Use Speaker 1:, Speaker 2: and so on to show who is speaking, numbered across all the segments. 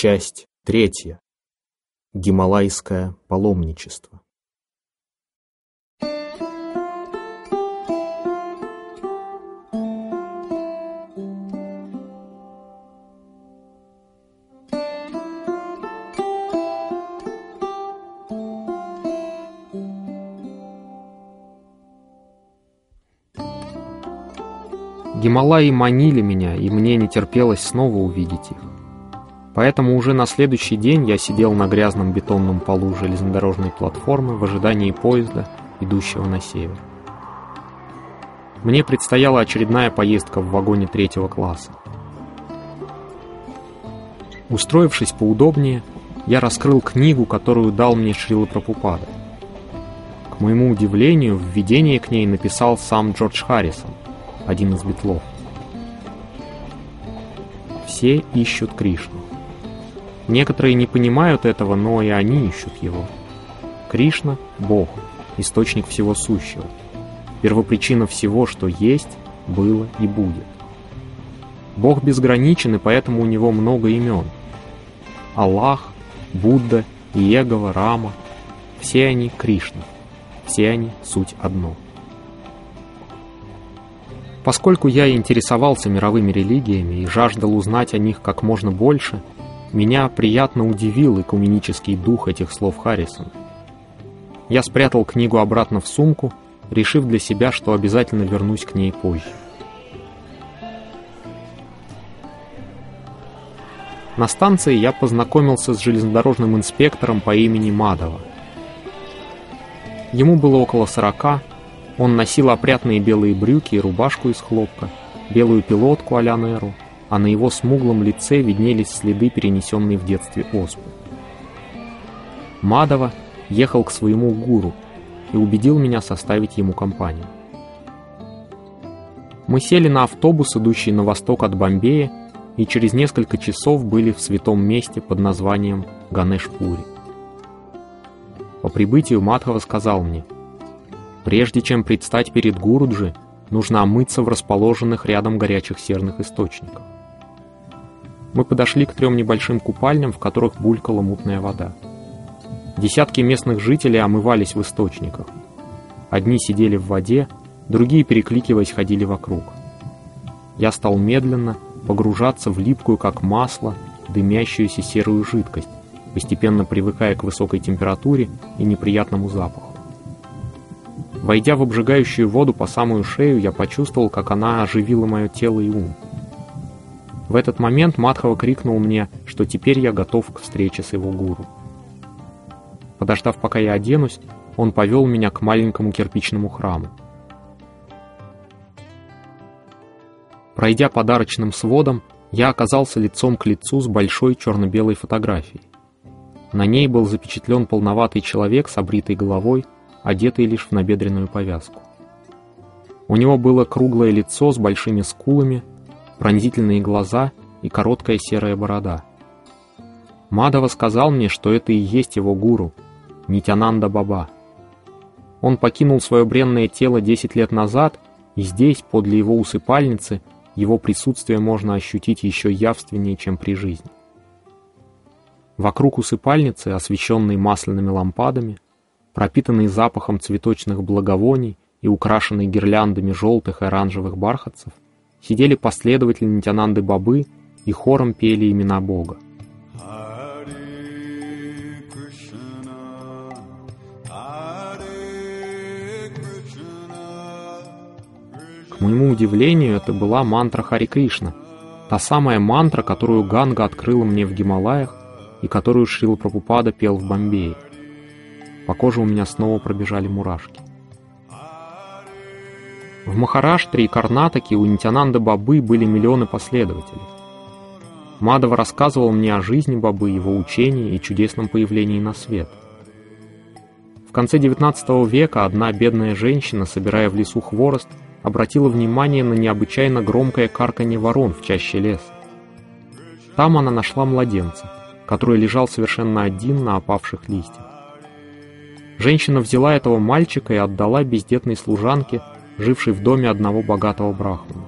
Speaker 1: Часть третья. Гималайское паломничество.
Speaker 2: Гималаи манили меня, и мне не терпелось снова увидеть их. Поэтому уже на следующий день я сидел на грязном бетонном полу железнодорожной платформы в ожидании поезда, идущего на север. Мне предстояла очередная поездка в вагоне третьего класса. Устроившись поудобнее, я раскрыл книгу, которую дал мне Шрила Прабхупада. К моему удивлению, введение к ней написал сам Джордж Харрисон, один из битлов. Все ищут Кришну. Некоторые не понимают этого, но и они ищут его. Кришна — Бог, источник всего сущего, первопричина всего, что есть, было и будет. Бог безграничен, и поэтому у него много имен. Аллах, Будда, Иегова, Рама — все они Кришна, все они суть одно. Поскольку я интересовался мировыми религиями и жаждал узнать о них как можно больше — меня приятно удивил экуменический дух этих слов Харрисона. Я спрятал книгу обратно в сумку, решив для себя, что обязательно вернусь к ней позже. На станции я познакомился с железнодорожным инспектором по имени Мадова. Ему было около сорока, он носил опрятные белые брюки и рубашку из хлопка, белую пилотку а-ля а на его смуглом лице виднелись следы, перенесенные в детстве оспы. Мадова ехал к своему гуру и убедил меня составить ему компанию. Мы сели на автобус, идущий на восток от Бомбея, и через несколько часов были в святом месте под названием Ганешпури. По прибытию Мадхава сказал мне, «Прежде чем предстать перед Гуруджи, нужно омыться в расположенных рядом горячих серных источниках. Мы подошли к трем небольшим купальням, в которых булькала мутная вода. Десятки местных жителей омывались в источниках. Одни сидели в воде, другие, перекликиваясь, ходили вокруг. Я стал медленно погружаться в липкую, как масло, дымящуюся серую жидкость, постепенно привыкая к высокой температуре и неприятному запаху. Войдя в обжигающую воду по самую шею, я почувствовал, как она оживила мое тело и ум. В этот момент Мадхава крикнул мне, что теперь я готов к встрече с его гуру. Подождав, пока я оденусь, он повел меня к маленькому кирпичному храму. Пройдя подарочным сводом, я оказался лицом к лицу с большой черно-белой фотографией. На ней был запечатлен полноватый человек с обритой головой, одетый лишь в набедренную повязку. У него было круглое лицо с большими скулами, пронзительные глаза и короткая серая борода. Мадова сказал мне, что это и есть его гуру, Нитянанда Баба. Он покинул свое бренное тело 10 лет назад, и здесь, подле его усыпальницы, его присутствие можно ощутить еще явственнее, чем при жизни. Вокруг усыпальницы, освещенной масляными лампадами, пропитанной запахом цветочных благовоний и украшенной гирляндами желтых и оранжевых бархатцев, сидели последователи Нитянанды Бабы и хором пели имена Бога. К моему удивлению, это была мантра Хари Кришна, та самая мантра, которую Ганга открыла мне в Гималаях и которую Шрила Прабхупада пел в Бомбее. По коже у меня снова пробежали мурашки. В Махараштре и Карнатаке у Нитянанда Бабы были миллионы последователей. Мадова рассказывал мне о жизни Бабы, его учении и чудесном появлении на свет. В конце XIX века одна бедная женщина, собирая в лесу хворост, обратила внимание на необычайно громкое карканье ворон в чаще леса. Там она нашла младенца, который лежал совершенно один на опавших листьях. Женщина взяла этого мальчика и отдала бездетной служанке, живший в доме одного богатого брахмана.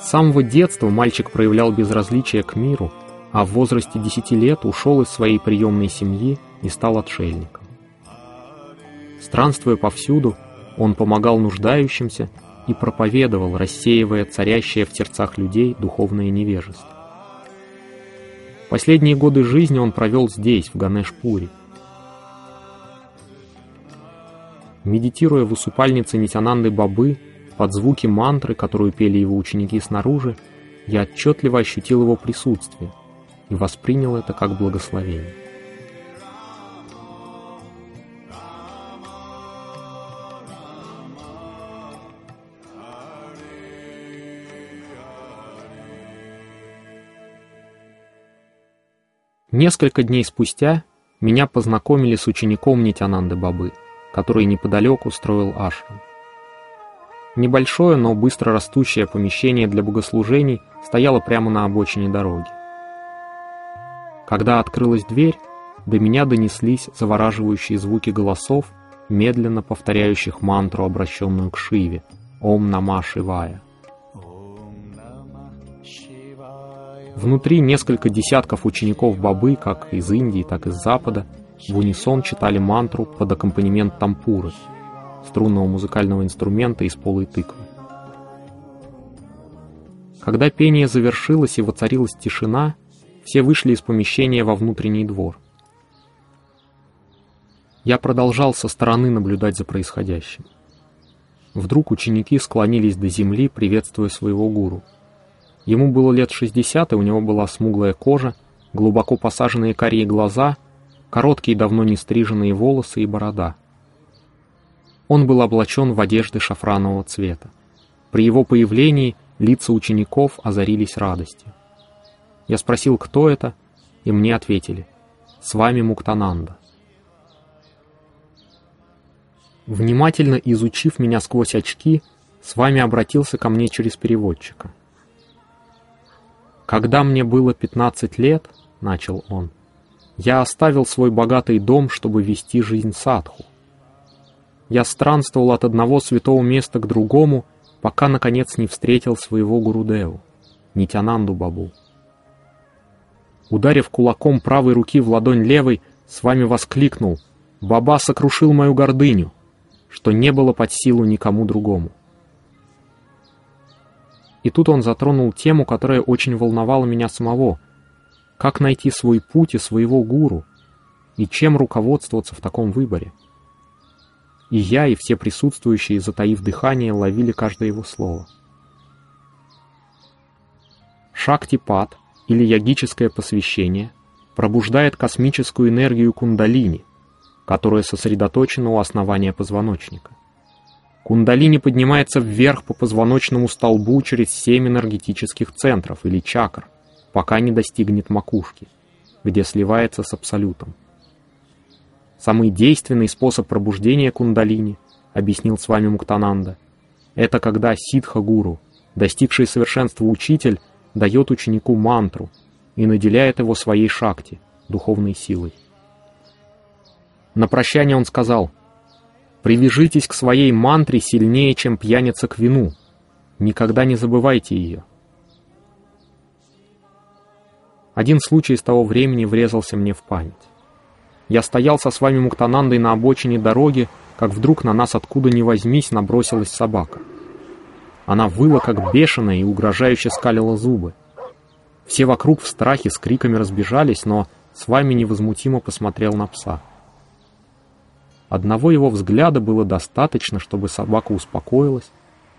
Speaker 2: С самого детства мальчик проявлял безразличие к миру, а в возрасте 10 лет ушел из своей приемной семьи и стал отшельником. Странствуя повсюду, он помогал нуждающимся и проповедовал, рассеивая царящее в сердцах людей духовное невежество. Последние годы жизни он провел здесь, в Ганешпуре. Медитируя в усыпальнице Нитянанды Бабы, под звуки мантры, которую пели его ученики снаружи, я отчетливо ощутил его присутствие и воспринял это как благословение. Несколько дней спустя меня познакомили с учеником Нитянанды Бабы, который неподалеку строил ашрам. Небольшое, но быстро растущее помещение для богослужений стояло прямо на обочине дороги. Когда открылась дверь, до меня донеслись завораживающие звуки голосов, медленно повторяющих мантру, обращенную к Шиве «Ом Нама Шивая». Внутри несколько десятков учеников Бабы, как из Индии, так и из Запада, в унисон читали мантру под аккомпанемент тампуры, струнного музыкального инструмента из полой тыквы. Когда пение завершилось и воцарилась тишина, все вышли из помещения во внутренний двор. Я продолжал со стороны наблюдать за происходящим. Вдруг ученики склонились до земли, приветствуя своего гуру — Ему было лет 60, и у него была смуглая кожа, глубоко посаженные карие глаза, короткие давно не стриженные волосы и борода. Он был облачен в одежды шафранового цвета. При его появлении лица учеников озарились радостью. Я спросил, кто это, и мне ответили, «С вами Муктананда». Внимательно изучив меня сквозь очки, с вами обратился ко мне через переводчика — «Когда мне было 15 лет, — начал он, — я оставил свой богатый дом, чтобы вести жизнь садху. Я странствовал от одного святого места к другому, пока, наконец, не встретил своего Гурудеву, Нитянанду Бабу. Ударив кулаком правой руки в ладонь левой, с вами воскликнул «Баба сокрушил мою гордыню», что не было под силу никому другому. И тут он затронул тему, которая очень волновала меня самого. Как найти свой путь и своего гуру? И чем руководствоваться в таком выборе? И я, и все присутствующие, затаив дыхание, ловили каждое его слово. Шактипат, или ягическое посвящение, пробуждает космическую энергию кундалини, которая сосредоточена у основания позвоночника. Кундалини поднимается вверх по позвоночному столбу через семь энергетических центров или чакр, пока не достигнет макушки, где сливается с абсолютом. Самый действенный способ пробуждения кундалини, объяснил с вами Муктананда, это когда ситха-гуру, достигший совершенства учитель, дает ученику мантру и наделяет его своей шакти, духовной силой. На прощание он сказал – Привяжитесь к своей мантре сильнее, чем пьяница к вину. Никогда не забывайте ее. Один случай из того времени врезался мне в память. Я стоял со с вами Муктанандой на обочине дороги, как вдруг на нас откуда ни возьмись набросилась собака. Она выла, как бешеная, и угрожающе скалила зубы. Все вокруг в страхе с криками разбежались, но с вами невозмутимо посмотрел на пса. Одного его взгляда было достаточно, чтобы собака успокоилась,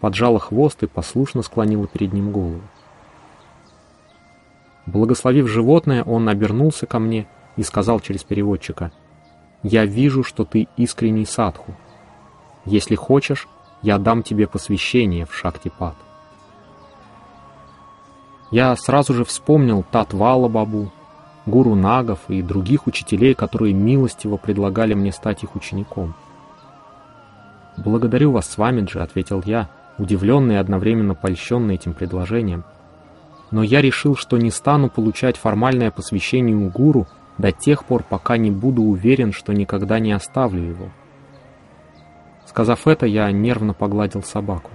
Speaker 2: поджала хвост и послушно склонила перед ним голову. Благословив животное, он обернулся ко мне и сказал через переводчика, «Я вижу, что ты искренний садху. Если хочешь, я дам тебе посвящение в Шактипат». Я сразу же вспомнил Татвала Бабу, гуру нагов и других учителей, которые милостиво предлагали мне стать их учеником. «Благодарю вас, Свамиджи», — ответил я, удивленный и одновременно польщенный этим предложением. «Но я решил, что не стану получать формальное посвящение у гуру до тех пор, пока не буду уверен, что никогда не оставлю его». Сказав это, я нервно погладил собаку.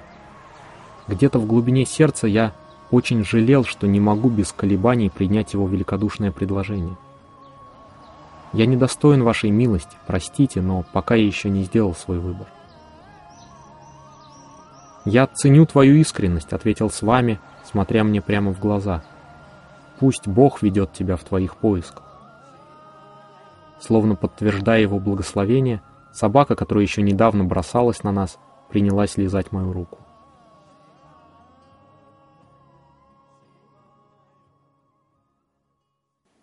Speaker 2: Где-то в глубине сердца я очень жалел, что не могу без колебаний принять его великодушное предложение. Я недостоин вашей милости, простите, но пока я еще не сделал свой выбор. «Я ценю твою искренность», — ответил с вами, смотря мне прямо в глаза. «Пусть Бог ведет тебя в твоих поисках». Словно подтверждая его благословение, собака, которая еще недавно бросалась на нас, принялась лизать мою руку.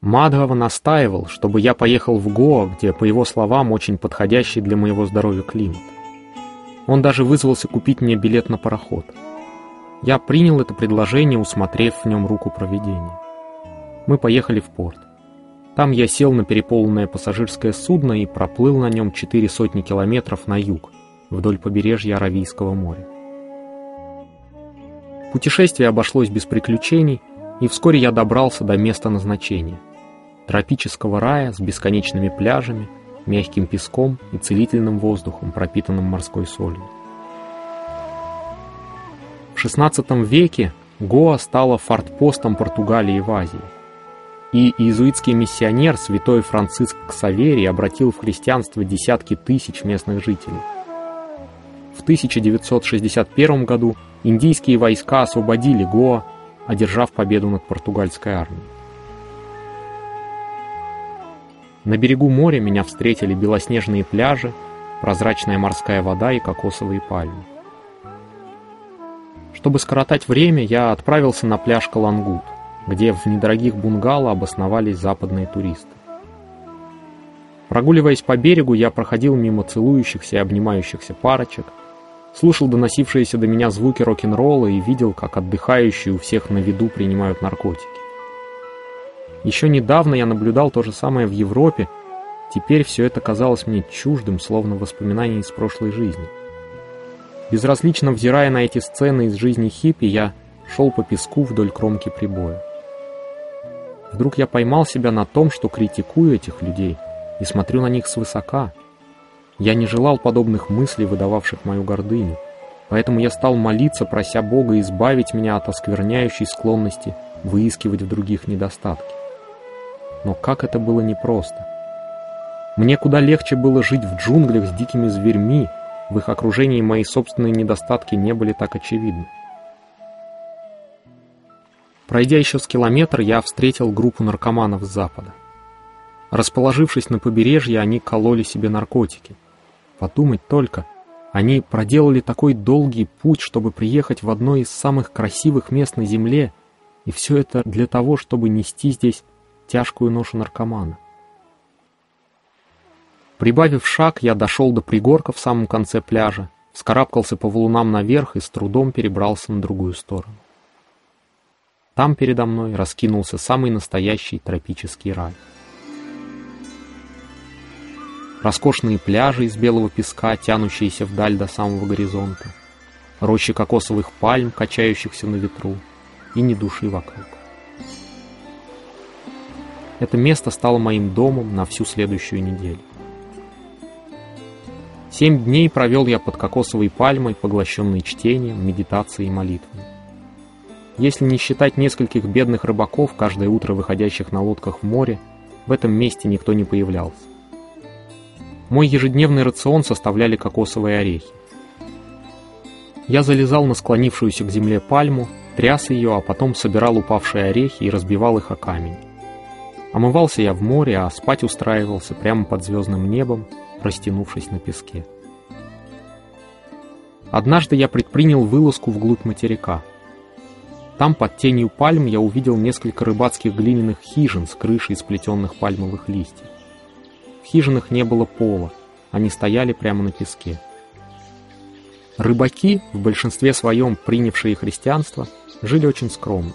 Speaker 2: Мадгава настаивал, чтобы я поехал в Гоа, где, по его словам, очень подходящий для моего здоровья климат. Он даже вызвался купить мне билет на пароход. Я принял это предложение, усмотрев в нем руку проведения. Мы поехали в порт. Там я сел на переполненное пассажирское судно и проплыл на нем четыре сотни километров на юг, вдоль побережья Аравийского моря. Путешествие обошлось без приключений, и вскоре я добрался до места назначения – тропического рая с бесконечными пляжами, мягким песком и целительным воздухом, пропитанным морской солью. В XVI веке Гоа стала фортпостом Португалии в Азии, и иезуитский миссионер святой Франциск Ксаверий обратил в христианство десятки тысяч местных жителей. В 1961 году индийские войска освободили Гоа, одержав победу над португальской армией. На берегу моря меня встретили белоснежные пляжи, прозрачная морская вода и кокосовые пальмы. Чтобы скоротать время, я отправился на пляж Калангут, где в недорогих бунгало обосновались западные туристы. Прогуливаясь по берегу, я проходил мимо целующихся и обнимающихся парочек, слушал доносившиеся до меня звуки рок-н-ролла и видел, как отдыхающие у всех на виду принимают наркотики. Еще недавно я наблюдал то же самое в Европе, теперь все это казалось мне чуждым, словно воспоминание из прошлой жизни. Безразлично взирая на эти сцены из жизни хиппи, я шел по песку вдоль кромки прибоя. Вдруг я поймал себя на том, что критикую этих людей и смотрю на них свысока. Я не желал подобных мыслей, выдававших мою гордыню, поэтому я стал молиться, прося Бога избавить меня от оскверняющей склонности выискивать в других недостатки. Но как это было непросто. Мне куда легче было жить в джунглях с дикими зверьми, в их окружении мои собственные недостатки не были так очевидны. Пройдя еще с километр, я встретил группу наркоманов с запада. Расположившись на побережье, они кололи себе наркотики. Подумать только, они проделали такой долгий путь, чтобы приехать в одно из самых красивых мест на Земле, и все это для того, чтобы нести здесь тяжкую ношу наркомана. Прибавив шаг, я дошел до пригорка в самом конце пляжа, вскарабкался по валунам наверх и с трудом перебрался на другую сторону. Там передо мной раскинулся самый настоящий тропический рай. Роскошные пляжи из белого песка, тянущиеся вдаль до самого горизонта, рощи кокосовых пальм, качающихся на ветру, и ни души вокруг. Это место стало моим домом на всю следующую неделю. Семь дней провел я под кокосовой пальмой, поглощенный чтением, медитацией и молитвой. Если не считать нескольких бедных рыбаков, каждое утро выходящих на лодках в море, в этом месте никто не появлялся. Мой ежедневный рацион составляли кокосовые орехи. Я залезал на склонившуюся к земле пальму, тряс ее, а потом собирал упавшие орехи и разбивал их о камень. Омывался я в море, а спать устраивался прямо под звездным небом, растянувшись на песке. Однажды я предпринял вылазку вглубь материка. Там под тенью пальм я увидел несколько рыбацких глиняных хижин с крышей из плетенных пальмовых листьев. В хижинах не было пола, они стояли прямо на песке. Рыбаки, в большинстве своем принявшие христианство, жили очень скромно.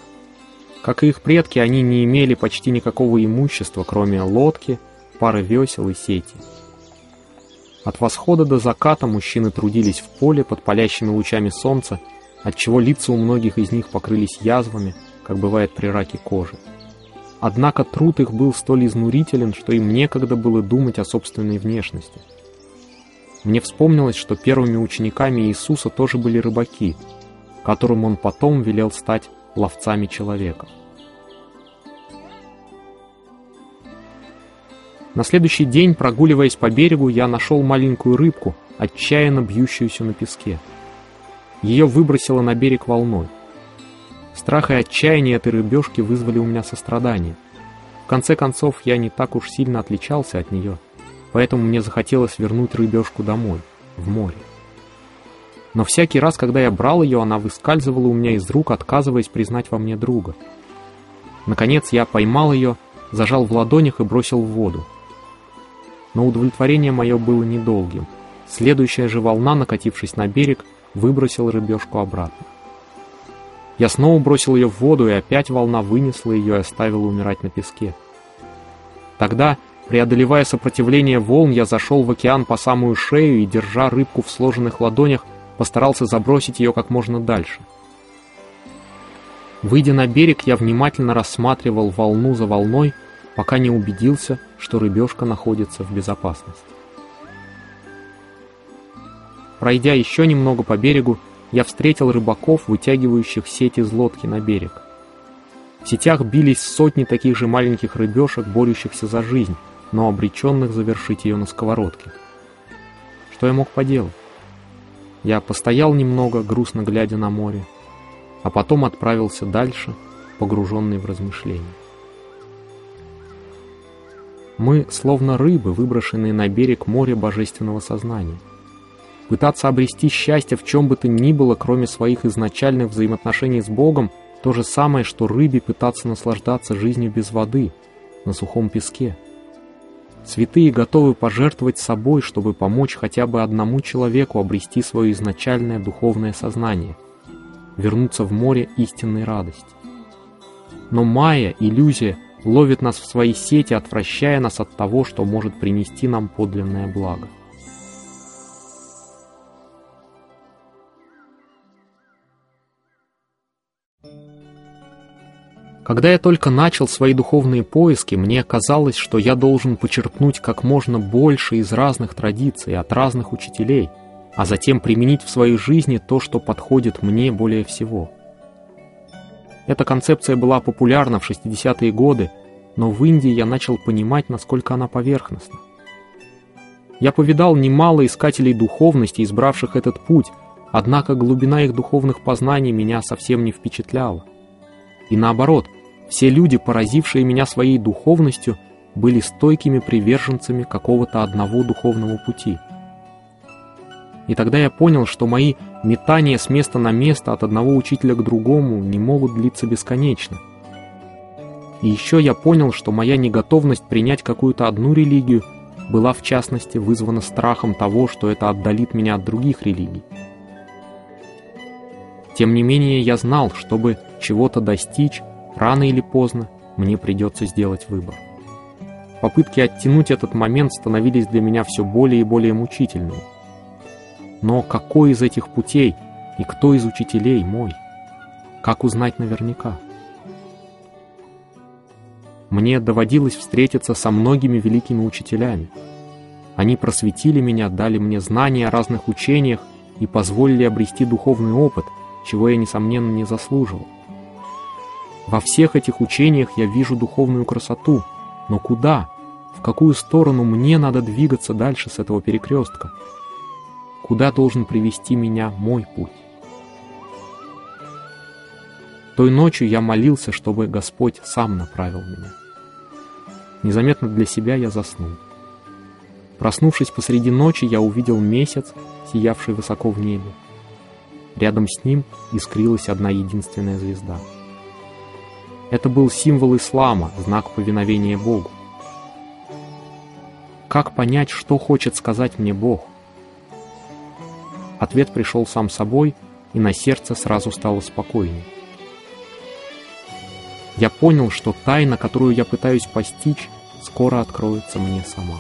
Speaker 2: Как и их предки, они не имели почти никакого имущества, кроме лодки, пары весел и сети. От восхода до заката мужчины трудились в поле под палящими лучами солнца, отчего лица у многих из них покрылись язвами, как бывает при раке кожи. Однако труд их был столь изнурителен, что им некогда было думать о собственной внешности. Мне вспомнилось, что первыми учениками Иисуса тоже были рыбаки, которым он потом велел стать ловцами человеков. На следующий день, прогуливаясь по берегу, я нашел маленькую рыбку, отчаянно бьющуюся на песке. Ее выбросило на берег волной. Страх и отчаяние этой рыбешки вызвали у меня сострадание. В конце концов, я не так уж сильно отличался от нее, поэтому мне захотелось вернуть рыбешку домой, в море. Но всякий раз, когда я брал ее, она выскальзывала у меня из рук, отказываясь признать во мне друга. Наконец я поймал ее, зажал в ладонях и бросил в воду. Но удовлетворение мое было недолгим. Следующая же волна, накатившись на берег, выбросила рыбешку обратно. Я снова бросил ее в воду, и опять волна вынесла ее и оставила умирать на песке. Тогда, преодолевая сопротивление волн, я зашел в океан по самую шею и, держа рыбку в сложенных ладонях, постарался забросить ее как можно дальше. Выйдя на берег, я внимательно рассматривал волну за волной, пока не убедился, что рыбешка находится в безопасности. Пройдя еще немного по берегу, я встретил рыбаков, вытягивающих сети из лодки на берег. В сетях бились сотни таких же маленьких рыбешек, борющихся за жизнь, но обреченных завершить ее на сковородке. Что я мог поделать? Я постоял немного, грустно глядя на море, а потом отправился дальше, погруженный в размышления. Мы словно рыбы, выброшенные на берег моря божественного сознания. Пытаться обрести счастье в чем бы то ни было, кроме своих изначальных взаимоотношений с Богом, то же самое, что рыбе пытаться наслаждаться жизнью без воды, на сухом песке. Святые готовы пожертвовать собой, чтобы помочь хотя бы одному человеку обрести свое изначальное духовное сознание, вернуться в море истинной радости. Но майя, иллюзия, ловит нас в свои сети, отвращая нас от того, что может принести нам подлинное благо. Когда я только начал свои духовные поиски, мне казалось, что я должен почерпнуть как можно больше из разных традиций, от разных учителей, а затем применить в своей жизни то, что подходит мне более всего. Эта концепция была популярна в 60-е годы, но в Индии я начал понимать, насколько она поверхностна. Я повидал немало искателей духовности, избравших этот путь, однако глубина их духовных познаний меня совсем не впечатляла. И наоборот, все люди, поразившие меня своей духовностью, были стойкими приверженцами какого-то одного духовного пути. И тогда я понял, что мои метания с места на место от одного учителя к другому не могут длиться бесконечно. И еще я понял, что моя неготовность принять какую-то одну религию была в частности вызвана страхом того, что это отдалит меня от других религий. Тем не менее, я знал, чтобы чего-то достичь, рано или поздно мне придется сделать выбор. Попытки оттянуть этот момент становились для меня все более и более мучительными. Но какой из этих путей и кто из учителей мой? Как узнать наверняка? Мне доводилось встретиться со многими великими учителями. Они просветили меня, дали мне знания о разных учениях и позволили обрести духовный опыт – чего я, несомненно, не заслуживал. Во всех этих учениях я вижу духовную красоту, но куда, в какую сторону мне надо двигаться дальше с этого перекрестка? Куда должен привести меня мой путь? Той ночью я молился, чтобы Господь сам направил меня. Незаметно для себя я заснул. Проснувшись посреди ночи, я увидел месяц, сиявший высоко в небе. Рядом с ним искрилась одна единственная звезда. Это был символ ислама, знак повиновения Богу. Как понять, что хочет сказать мне Бог? Ответ пришел сам собой, и на сердце сразу стало спокойнее. Я понял, что тайна, которую я пытаюсь постичь, скоро откроется мне сама.